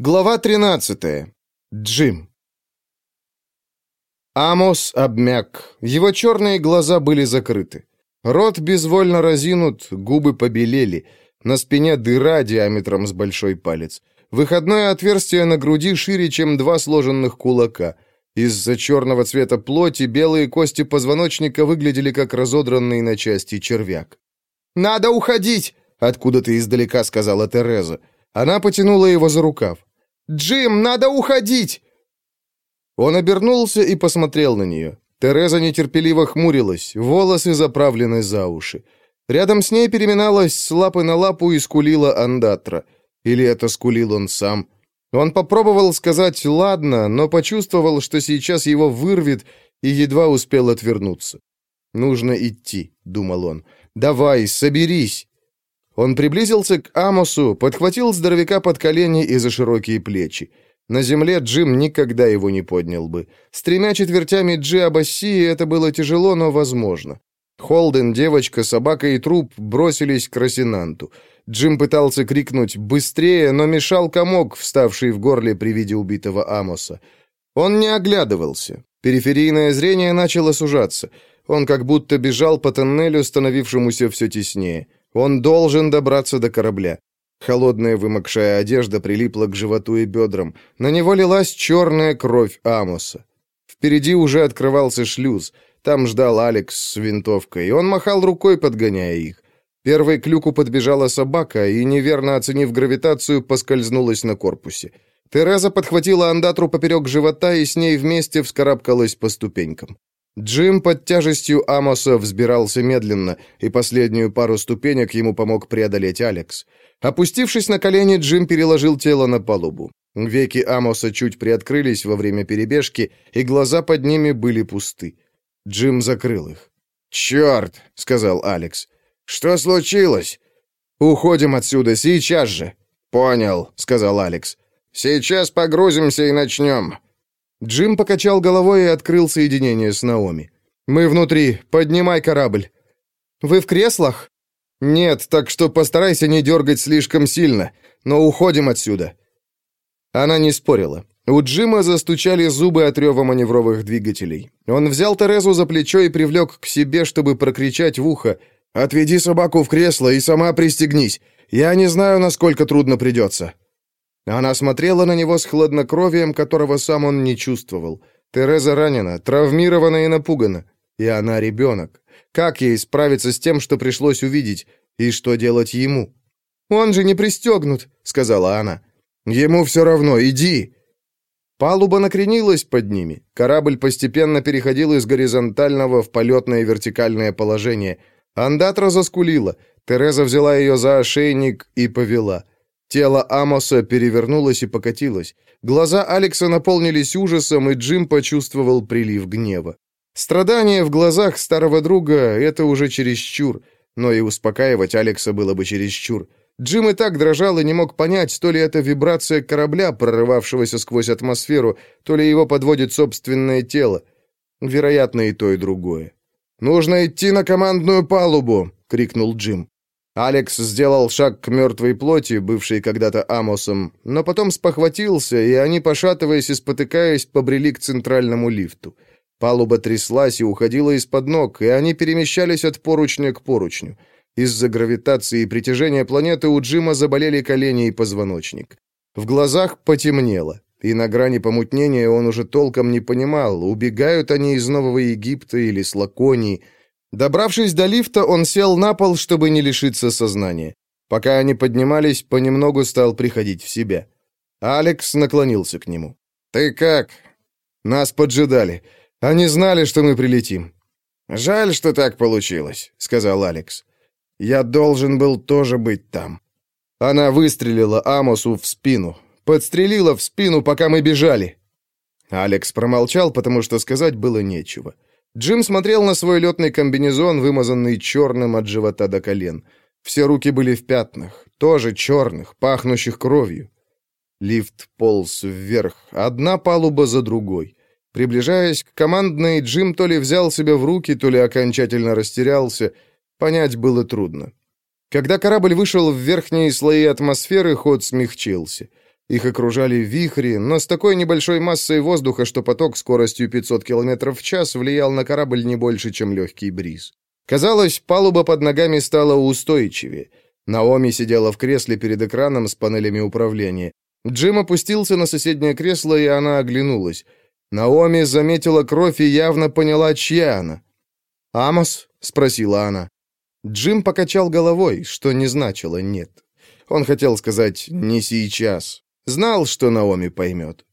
Глава 13. Джим. Амос обмяк. Его черные глаза были закрыты. Рот безвольно разинут, губы побелели. На спине дыра диаметром с большой палец. Выходное отверстие на груди шире, чем два сложенных кулака. Из-за черного цвета плоти белые кости позвоночника выглядели как разодранный на части червяк. «Надо уходить!» — откуда-то издалека сказала Тереза. Она потянула его за рукав. «Джим, надо уходить!» Он обернулся и посмотрел на нее. Тереза нетерпеливо хмурилась, волосы заправлены за уши. Рядом с ней переминалась с лапы на лапу и скулила андатра. Или это скулил он сам? Он попробовал сказать «ладно», но почувствовал, что сейчас его вырвет, и едва успел отвернуться. «Нужно идти», — думал он. «Давай, соберись!» Он приблизился к Амосу, подхватил здоровяка под колени и за широкие плечи. На земле Джим никогда его не поднял бы. С тремя четвертями Джи Абассии это было тяжело, но возможно. Холден, девочка, собака и труп бросились к Росинанту. Джим пытался крикнуть «быстрее», но мешал комок, вставший в горле при виде убитого Амоса. Он не оглядывался. Периферийное зрение начало сужаться. Он как будто бежал по тоннелю, становившемуся все теснее. Он должен добраться до корабля. Холодная вымокшая одежда прилипла к животу и бедрам. На него лилась черная кровь Амоса. Впереди уже открывался шлюз. Там ждал Алекс с винтовкой, и он махал рукой, подгоняя их. Первой к люку подбежала собака и, неверно оценив гравитацию, поскользнулась на корпусе. Тереза подхватила андатру поперек живота и с ней вместе вскарабкалась по ступенькам. Джим под тяжестью Амоса взбирался медленно, и последнюю пару ступенек ему помог преодолеть Алекс. Опустившись на колени, Джим переложил тело на палубу. Веки Амоса чуть приоткрылись во время перебежки, и глаза под ними были пусты. Джим закрыл их. «Черт!» — сказал Алекс. «Что случилось?» «Уходим отсюда, сейчас же!» «Понял», — сказал Алекс. «Сейчас погрузимся и начнем. Джим покачал головой и открыл соединение с Наоми. «Мы внутри. Поднимай корабль». «Вы в креслах?» «Нет, так что постарайся не дергать слишком сильно, но уходим отсюда». Она не спорила. У Джима застучали зубы от рева маневровых двигателей. Он взял Терезу за плечо и привлек к себе, чтобы прокричать в ухо «Отведи собаку в кресло и сама пристегнись. Я не знаю, насколько трудно придется». Она смотрела на него с хладнокровием, которого сам он не чувствовал. Тереза ранена, травмирована и напугана. И она ребенок. Как ей справиться с тем, что пришлось увидеть? И что делать ему? «Он же не пристегнут», — сказала она. «Ему все равно, иди!» Палуба накренилась под ними. Корабль постепенно переходил из горизонтального в полетное вертикальное положение. Андатра заскулила. Тереза взяла ее за ошейник и повела. Тело Амоса перевернулось и покатилось. Глаза Алекса наполнились ужасом, и Джим почувствовал прилив гнева. Страдание в глазах старого друга — это уже чересчур, но и успокаивать Алекса было бы чересчур. Джим и так дрожал и не мог понять, то ли это вибрация корабля, прорывавшегося сквозь атмосферу, то ли его подводит собственное тело. Вероятно, и то, и другое. «Нужно идти на командную палубу!» — крикнул Джим. Алекс сделал шаг к мертвой плоти, бывшей когда-то Амосом, но потом спохватился, и они, пошатываясь и спотыкаясь, побрели к центральному лифту. Палуба тряслась и уходила из-под ног, и они перемещались от поручня к поручню. Из-за гравитации и притяжения планеты у Джима заболели колени и позвоночник. В глазах потемнело, и на грани помутнения он уже толком не понимал, убегают они из Нового Египта или с Лаконии – Добравшись до лифта, он сел на пол, чтобы не лишиться сознания. Пока они поднимались, понемногу стал приходить в себя. Алекс наклонился к нему. «Ты как?» «Нас поджидали. Они знали, что мы прилетим». «Жаль, что так получилось», — сказал Алекс. «Я должен был тоже быть там». Она выстрелила Амосу в спину. Подстрелила в спину, пока мы бежали. Алекс промолчал, потому что сказать было нечего. Джим смотрел на свой летный комбинезон, вымазанный черным от живота до колен. Все руки были в пятнах, тоже черных, пахнущих кровью. Лифт полз вверх, одна палуба за другой. Приближаясь к командной, Джим то ли взял себя в руки, то ли окончательно растерялся. Понять было трудно. Когда корабль вышел в верхние слои атмосферы, ход смягчился. Их окружали вихри, но с такой небольшой массой воздуха, что поток скоростью 500 км в час влиял на корабль не больше, чем легкий бриз. Казалось, палуба под ногами стала устойчивее. Наоми сидела в кресле перед экраном с панелями управления. Джим опустился на соседнее кресло, и она оглянулась. Наоми заметила кровь и явно поняла, чья она. «Амос?» — спросила она. Джим покачал головой, что не значило «нет». Он хотел сказать «не сейчас». Знал, что Наоми поймет.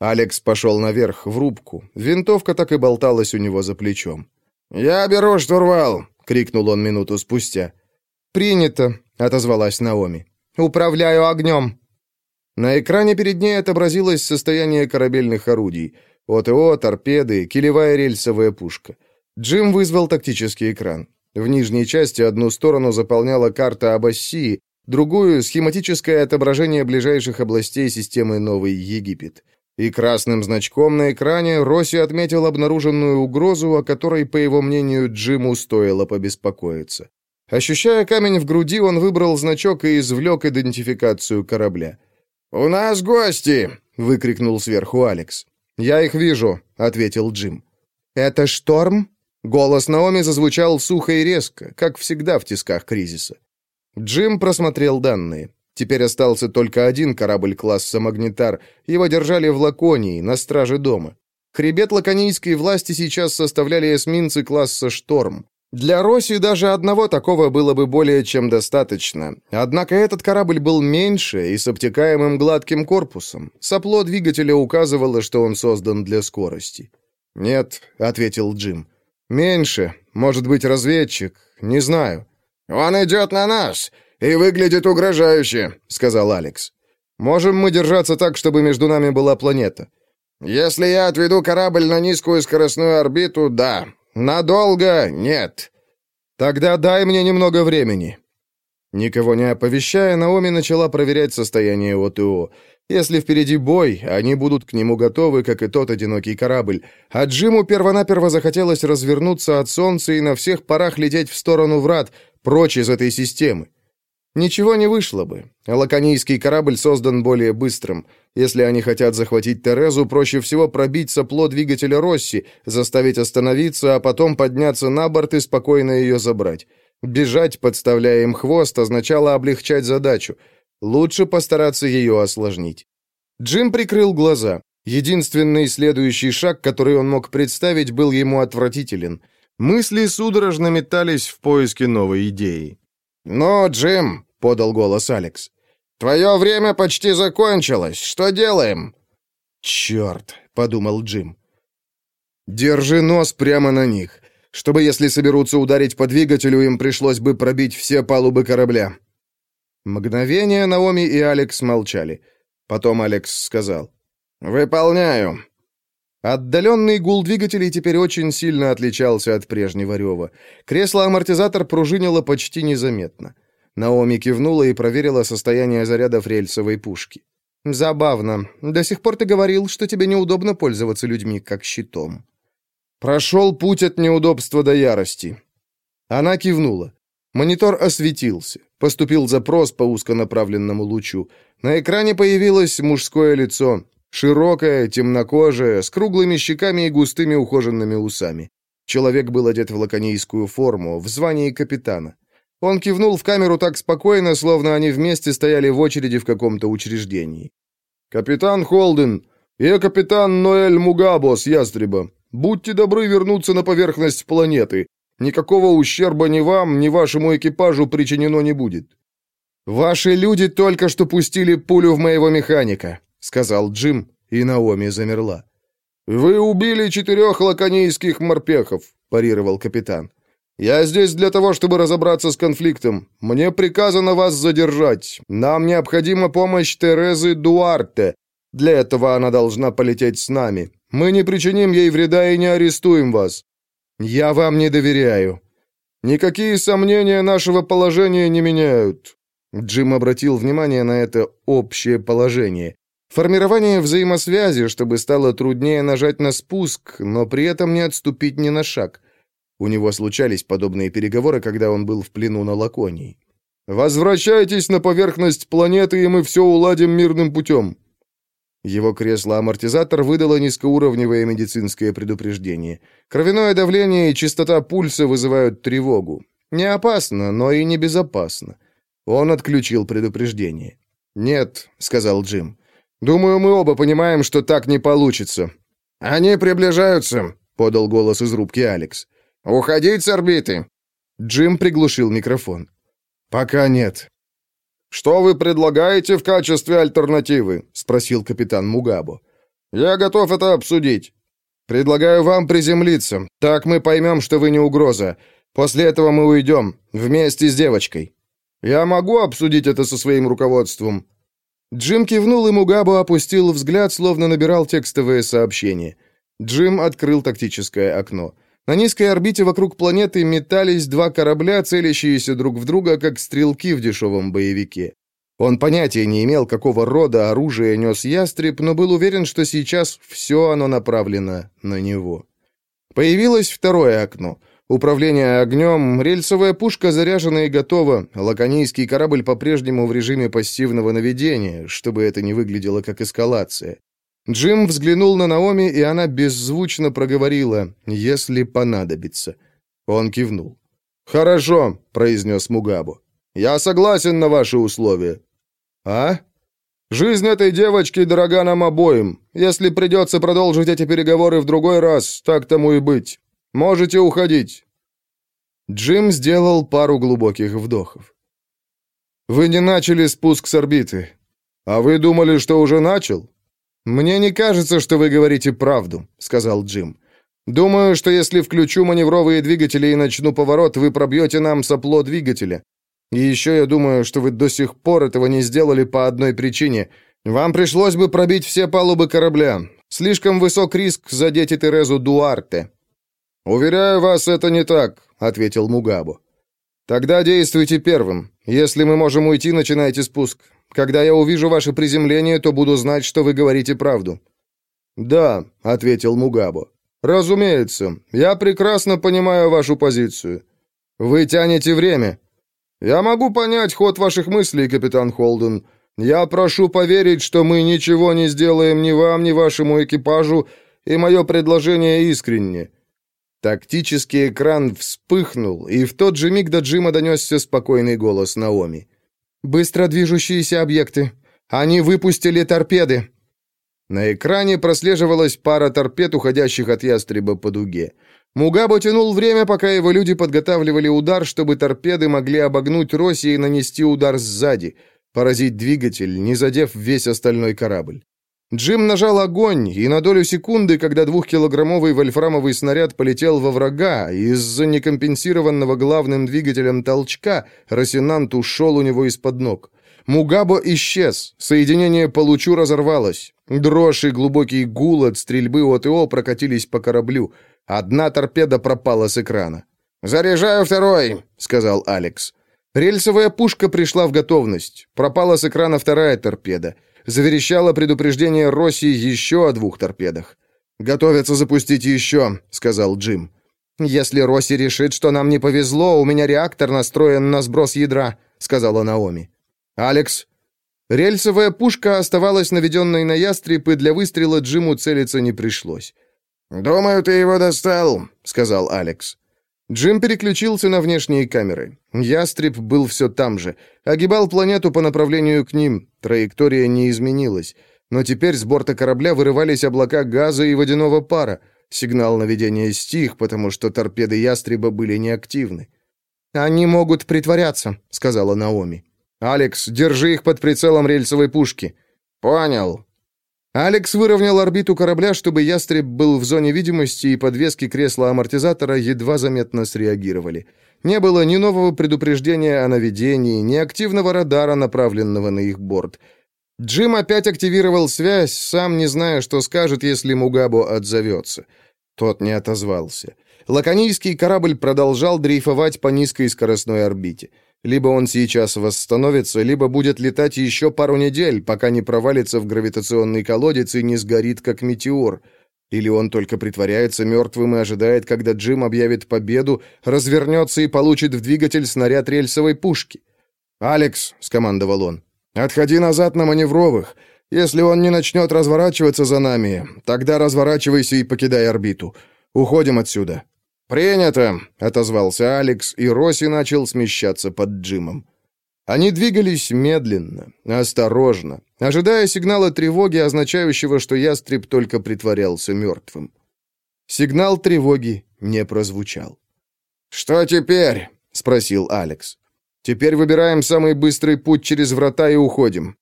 Алекс пошел наверх, в рубку. Винтовка так и болталась у него за плечом. «Я беру штурвал!» — крикнул он минуту спустя. «Принято!» — отозвалась Наоми. «Управляю огнем!» На экране перед ней отобразилось состояние корабельных орудий. ОТО, торпеды, килевая рельсовая пушка. Джим вызвал тактический экран. В нижней части одну сторону заполняла карта Абассии, другую — схематическое отображение ближайших областей системы Новый Египет. И красным значком на экране Росси отметил обнаруженную угрозу, о которой, по его мнению, Джиму стоило побеспокоиться. Ощущая камень в груди, он выбрал значок и извлек идентификацию корабля. «У нас гости!» — выкрикнул сверху Алекс. «Я их вижу», — ответил Джим. «Это шторм?» Голос Наоми зазвучал сухо и резко, как всегда в тисках кризиса. Джим просмотрел данные. Теперь остался только один корабль класса «Магнитар». Его держали в Лаконии, на страже дома. Хребет лаконийской власти сейчас составляли эсминцы класса «Шторм». Для Росси даже одного такого было бы более чем достаточно. Однако этот корабль был меньше и с обтекаемым гладким корпусом. Сопло двигателя указывало, что он создан для скорости. «Нет», — ответил Джим. «Меньше. Может быть, разведчик. Не знаю». «Он идет на нас и выглядит угрожающе», — сказал Алекс. «Можем мы держаться так, чтобы между нами была планета?» «Если я отведу корабль на низкую скоростную орбиту, да. «Надолго нет». «Тогда дай мне немного времени». Никого не оповещая, Наоми начала проверять состояние ОТО. Если впереди бой, они будут к нему готовы, как и тот одинокий корабль. А Джиму первонаперво захотелось развернуться от солнца и на всех парах лететь в сторону врат, прочь из этой системы. Ничего не вышло бы. Лаконийский корабль создан более быстрым. Если они хотят захватить Терезу, проще всего пробить сопло двигателя Росси, заставить остановиться, а потом подняться на борт и спокойно ее забрать. Бежать, подставляя им хвост, означало облегчать задачу. Лучше постараться ее осложнить. Джим прикрыл глаза. Единственный следующий шаг, который он мог представить, был ему отвратителен. Мысли судорожно метались в поиске новой идеи. «Но, Джим», — подал голос Алекс, «Твое время почти закончилось. Что делаем?» «Черт», — подумал Джим. «Держи нос прямо на них, чтобы, если соберутся ударить по двигателю, им пришлось бы пробить все палубы корабля». Мгновение Наоми и Алекс молчали. Потом Алекс сказал. «Выполняю». Отдаленный гул двигателей теперь очень сильно отличался от прежнего рева. Кресло-амортизатор пружинило почти незаметно. Наоми кивнула и проверила состояние зарядов рельсовой пушки. «Забавно. До сих пор ты говорил, что тебе неудобно пользоваться людьми как щитом». «Прошел путь от неудобства до ярости». Она кивнула. Монитор осветился. Поступил запрос по узконаправленному лучу. На экране появилось мужское лицо. Широкое, темнокожее, с круглыми щеками и густыми ухоженными усами. Человек был одет в лаконийскую форму, в звании капитана. Он кивнул в камеру так спокойно, словно они вместе стояли в очереди в каком-то учреждении. «Капитан Холден, я капитан Ноэль Мугабо с Ястреба. Будьте добры вернуться на поверхность планеты. Никакого ущерба ни вам, ни вашему экипажу причинено не будет». «Ваши люди только что пустили пулю в моего механика», — сказал Джим, и Наоми замерла. «Вы убили четырех лаконийских морпехов», — парировал капитан. «Я здесь для того, чтобы разобраться с конфликтом. Мне приказано вас задержать. Нам необходима помощь Терезы Дуарте. Для этого она должна полететь с нами. Мы не причиним ей вреда и не арестуем вас. Я вам не доверяю. Никакие сомнения нашего положения не меняют». Джим обратил внимание на это общее положение. Формирование взаимосвязи, чтобы стало труднее нажать на спуск, но при этом не отступить ни на шаг – у него случались подобные переговоры, когда он был в плену на Лаконии. Возвращайтесь на поверхность планеты, и мы все уладим мирным путем». Его кресло-амортизатор выдало низкоуровневое медицинское предупреждение. Кровяное давление и частота пульса вызывают тревогу. Не опасно, но и небезопасно. Он отключил предупреждение. «Нет», — сказал Джим. «Думаю, мы оба понимаем, что так не получится». «Они приближаются», — подал голос из рубки Алекс. «Уходить с орбиты!» Джим приглушил микрофон. «Пока нет». «Что вы предлагаете в качестве альтернативы?» — спросил капитан Мугабо. «Я готов это обсудить. Предлагаю вам приземлиться. Так мы поймем, что вы не угроза. После этого мы уйдем. Вместе с девочкой. Я могу обсудить это со своим руководством?» Джим кивнул, и Мугабо опустил взгляд, словно набирал текстовое сообщение. Джим открыл тактическое окно. На низкой орбите вокруг планеты метались два корабля, целящиеся друг в друга, как стрелки в дешевом боевике. Он понятия не имел, какого рода оружие нес ястреб, но был уверен, что сейчас все оно направлено на него. Появилось второе окно. Управление огнем, рельсовая пушка заряжена и готова, лаконийский корабль по-прежнему в режиме пассивного наведения, чтобы это не выглядело как эскалация. Джим взглянул на Наоми, и она беззвучно проговорила «если понадобится». Он кивнул. «Хорошо», — произнес Мугабу. «Я согласен на ваши условия». «А?» «Жизнь этой девочки дорога нам обоим. Если придется продолжить эти переговоры в другой раз, так тому и быть. Можете уходить». Джим сделал пару глубоких вдохов. «Вы не начали спуск с орбиты. А вы думали, что уже начал?» «Мне не кажется, что вы говорите правду», — сказал Джим. «Думаю, что если включу маневровые двигатели и начну поворот, вы пробьете нам сопло двигателя. И еще я думаю, что вы до сих пор этого не сделали по одной причине. Вам пришлось бы пробить все палубы корабля. Слишком высок риск задеть и Терезу Дуарте». «Уверяю вас, это не так», — ответил Мугабу. «Тогда действуйте первым. Если мы можем уйти, начинайте спуск. Когда я увижу ваше приземление, то буду знать, что вы говорите правду». «Да», — ответил Мугабо. «Разумеется. Я прекрасно понимаю вашу позицию. Вы тянете время. Я могу понять ход ваших мыслей, капитан Холден. Я прошу поверить, что мы ничего не сделаем ни вам, ни вашему экипажу, и мое предложение искренне». Тактический экран вспыхнул, и в тот же миг до Джима донесся спокойный голос Наоми. Быстро движущиеся объекты. Они выпустили торпеды. На экране прослеживалась пара торпед, уходящих от ястреба по дуге. Мугабо тянул время, пока его люди подготавливали удар, чтобы торпеды могли обогнуть Росси и нанести удар сзади, поразить двигатель, не задев весь остальной корабль. Джим нажал огонь, и на долю секунды, когда двухкилограммовый вольфрамовый снаряд полетел во врага, из-за некомпенсированного главным двигателем толчка Росинант ушел у него из-под ног. Мугабо исчез, соединение получу разорвалось. Дрожь и глубокий гул от стрельбы ОТО прокатились по кораблю. Одна торпеда пропала с экрана. «Заряжаю второй», — сказал Алекс. Рельсовая пушка пришла в готовность. Пропала с экрана вторая торпеда заверещало предупреждение Росси еще о двух торпедах. «Готовятся запустить еще», — сказал Джим. «Если Росси решит, что нам не повезло, у меня реактор настроен на сброс ядра», — сказала Наоми. «Алекс». Рельсовая пушка оставалась наведенной на ястреб, и для выстрела Джиму целиться не пришлось. «Думаю, ты его достал», — сказал Алекс. Джим переключился на внешние камеры. Ястреб был все там же. Огибал планету по направлению к ним. Траектория не изменилась. Но теперь с борта корабля вырывались облака газа и водяного пара. Сигнал наведения стих, потому что торпеды ястреба были неактивны. «Они могут притворяться», — сказала Наоми. «Алекс, держи их под прицелом рельсовой пушки». «Понял», Алекс выровнял орбиту корабля, чтобы ястреб был в зоне видимости, и подвески кресла амортизатора едва заметно среагировали. Не было ни нового предупреждения о наведении, ни активного радара, направленного на их борт. Джим опять активировал связь, сам не зная, что скажет, если Мугабо отзовется. Тот не отозвался. Лаконийский корабль продолжал дрейфовать по низкой скоростной орбите. Либо он сейчас восстановится, либо будет летать еще пару недель, пока не провалится в гравитационный колодец и не сгорит, как метеор. Или он только притворяется мертвым и ожидает, когда Джим объявит победу, развернется и получит в двигатель снаряд рельсовой пушки. «Алекс», — скомандовал он, — «отходи назад на маневровых. Если он не начнет разворачиваться за нами, тогда разворачивайся и покидай орбиту. Уходим отсюда». «Принято», — отозвался Алекс, и Росси начал смещаться под Джимом. Они двигались медленно, осторожно, ожидая сигнала тревоги, означающего, что ястреб только притворялся мертвым. Сигнал тревоги не прозвучал. «Что теперь?» — спросил Алекс. «Теперь выбираем самый быстрый путь через врата и уходим».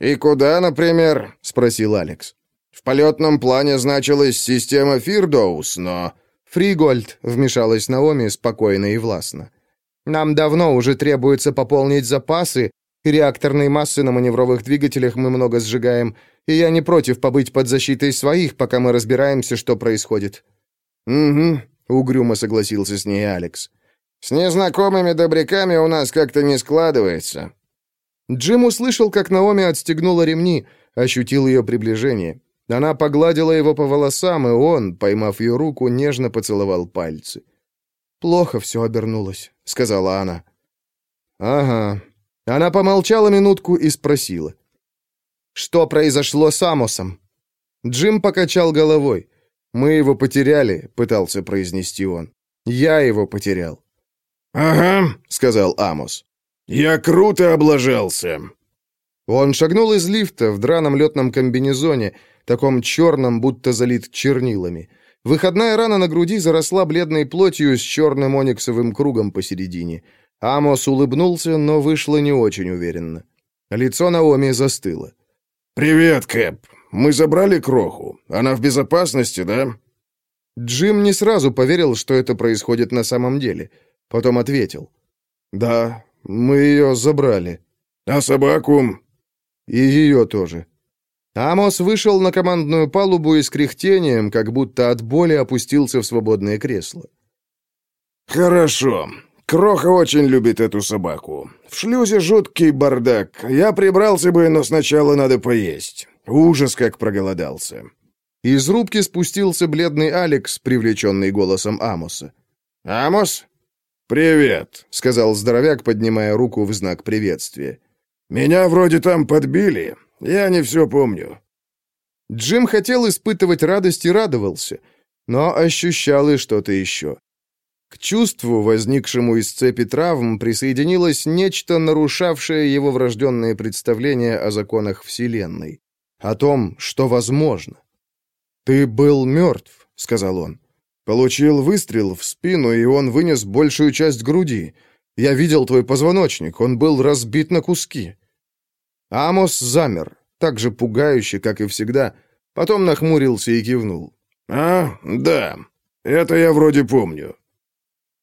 «И куда, например?» — спросил Алекс. «В полетном плане значилась система Фирдоус, но...» «Фригольд», — вмешалась Наоми спокойно и властно. Нам давно уже требуется пополнить запасы, и реакторной массы на маневровых двигателях мы много сжигаем, и я не против побыть под защитой своих, пока мы разбираемся, что происходит». «Угу», — угрюмо согласился с ней Алекс. «С незнакомыми добряками у нас как-то не складывается». Джим услышал, как Наоми отстегнула ремни, ощутил ее приближение. Она погладила его по волосам, и он, поймав ее руку, нежно поцеловал пальцы. «Плохо все обернулось», — сказала она. «Ага». Она помолчала минутку и спросила. «Что произошло с Амосом?» Джим покачал головой. «Мы его потеряли», — пытался произнести он. «Я его потерял». «Ага», — сказал Амос. «Я круто облажался». Он шагнул из лифта в драном летном комбинезоне, таком черном, будто залит чернилами. Выходная рана на груди заросла бледной плотью с черным ониксовым кругом посередине. Амос улыбнулся, но вышло не очень уверенно. Лицо Наоми застыло. «Привет, Кэп. Мы забрали кроху. Она в безопасности, да?» Джим не сразу поверил, что это происходит на самом деле. Потом ответил. «Да, мы ее забрали». «А собаку?» «И ее тоже». Амос вышел на командную палубу и с кряхтением, как будто от боли опустился в свободное кресло. «Хорошо. Кроха очень любит эту собаку. В шлюзе жуткий бардак. Я прибрался бы, но сначала надо поесть. Ужас, как проголодался». Из рубки спустился бледный Алекс, привлеченный голосом Амоса. «Амос?» «Привет», — сказал здоровяк, поднимая руку в знак приветствия. «Меня вроде там подбили. Я не все помню». Джим хотел испытывать радость и радовался, но ощущал и что-то еще. К чувству, возникшему из цепи травм, присоединилось нечто, нарушавшее его врожденные представления о законах Вселенной, о том, что возможно. «Ты был мертв», — сказал он. «Получил выстрел в спину, и он вынес большую часть груди. Я видел твой позвоночник, он был разбит на куски». Амос замер, так же пугающе, как и всегда, потом нахмурился и кивнул. «А, да, это я вроде помню».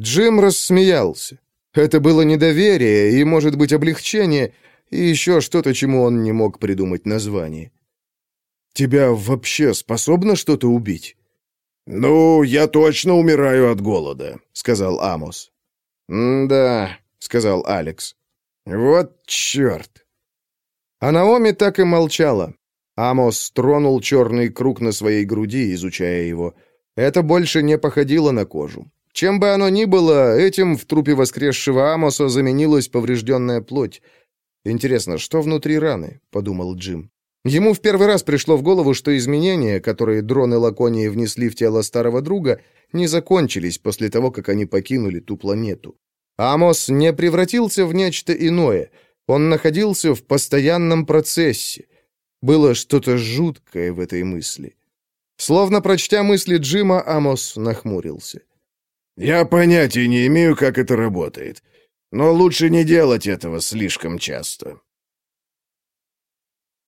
Джим рассмеялся. Это было недоверие и, может быть, облегчение, и еще что-то, чему он не мог придумать название. «Тебя вообще способно что-то убить?» «Ну, я точно умираю от голода», — сказал Амос. «Да», — сказал Алекс. «Вот черт!» А Наоми так и молчала. Амос тронул черный круг на своей груди, изучая его. Это больше не походило на кожу. Чем бы оно ни было, этим в трупе воскресшего Амоса заменилась поврежденная плоть. «Интересно, что внутри раны?» — подумал Джим. Ему в первый раз пришло в голову, что изменения, которые дроны Лаконии внесли в тело старого друга, не закончились после того, как они покинули ту планету. Амос не превратился в нечто иное — он находился в постоянном процессе. Было что-то жуткое в этой мысли. Словно прочтя мысли Джима, Амос нахмурился. «Я понятия не имею, как это работает. Но лучше не делать этого слишком часто».